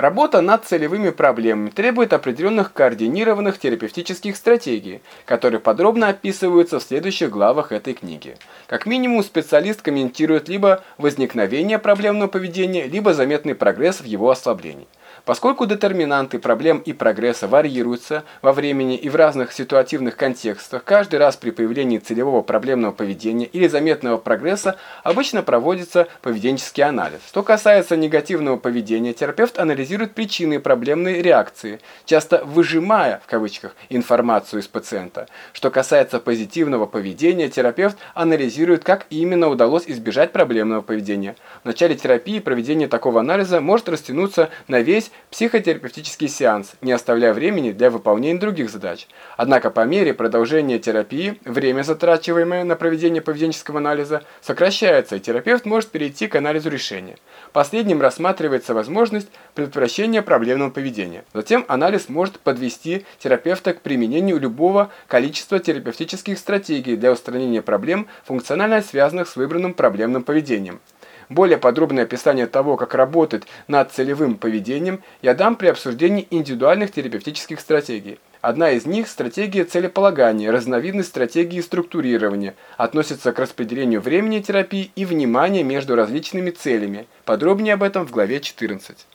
Работа над целевыми проблемами требует определенных координированных терапевтических стратегий, которые подробно описываются в следующих главах этой книги. Как минимум, специалист комментирует либо возникновение проблемного поведения, либо заметный прогресс в его ослаблении. Поскольку детерминанты проблем и прогресса варьируются во времени и в разных ситуативных контекстах, каждый раз при появлении целевого проблемного поведения или заметного прогресса обычно проводится поведенческий анализ. Что касается негативного поведения, терапевт анализирует причины проблемной реакции, часто «выжимая» в кавычках информацию из пациента. Что касается позитивного поведения, терапевт анализирует, как именно удалось избежать проблемного поведения. В начале терапии проведение такого анализа может растянуться на весь весь психотерапевтический сеанс, не оставляя времени для выполнения других задач. Однако по мере продолжения терапии время, затрачиваемое на проведение поведенческого анализа, сокращается, и терапевт может перейти к анализу решения. Последним рассматривается возможность предотвращения проблемного поведения. Затем анализ может подвести терапевта к применению любого количества терапевтических стратегий для устранения проблем, функционально связанных с выбранным проблемным поведением. Более подробное описание того, как работать над целевым поведением, я дам при обсуждении индивидуальных терапевтических стратегий. Одна из них – стратегия целеполагания, разновидность стратегии структурирования, относится к распределению времени терапии и внимания между различными целями. Подробнее об этом в главе 14.